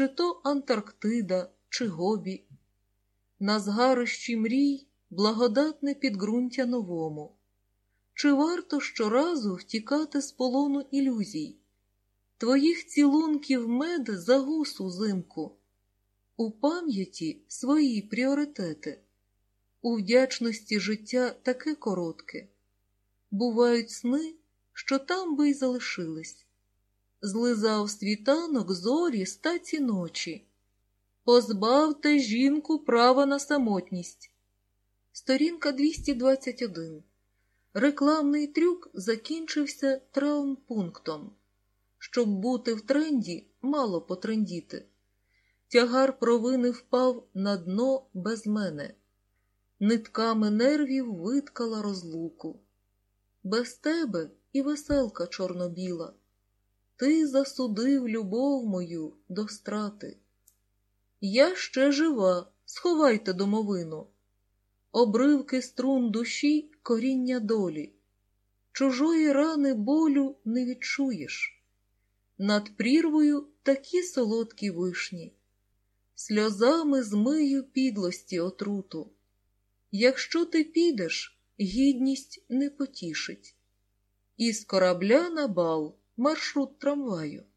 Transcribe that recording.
чи то Антарктида, чи Гобі. На згарищі мрій благодатне підґрунтя новому. Чи варто щоразу втікати з полону ілюзій? Твоїх цілунків мед за гусу зимку, у пам'яті свої пріоритети, у вдячності життя таке коротке. Бувають сни, що там би й залишились. Злизав світанок зорі стаці ночі. Позбавте жінку права на самотність. Сторінка 221. Рекламний трюк закінчився травмпунктом. Щоб бути в тренді, мало потрендіти. Тягар провини впав на дно без мене. Нитками нервів виткала розлуку. Без тебе і веселка чорнобіла. Ти засудив любов мою до страти. Я ще жива, сховайте домовину, обривки струн душі, коріння долі, чужої рани болю не відчуєш. Над прірвою такі солодкі вишні, сльозами змию підлості отруту. Якщо ти підеш, гідність не потішить. Із корабля на бал маршрут трамваю.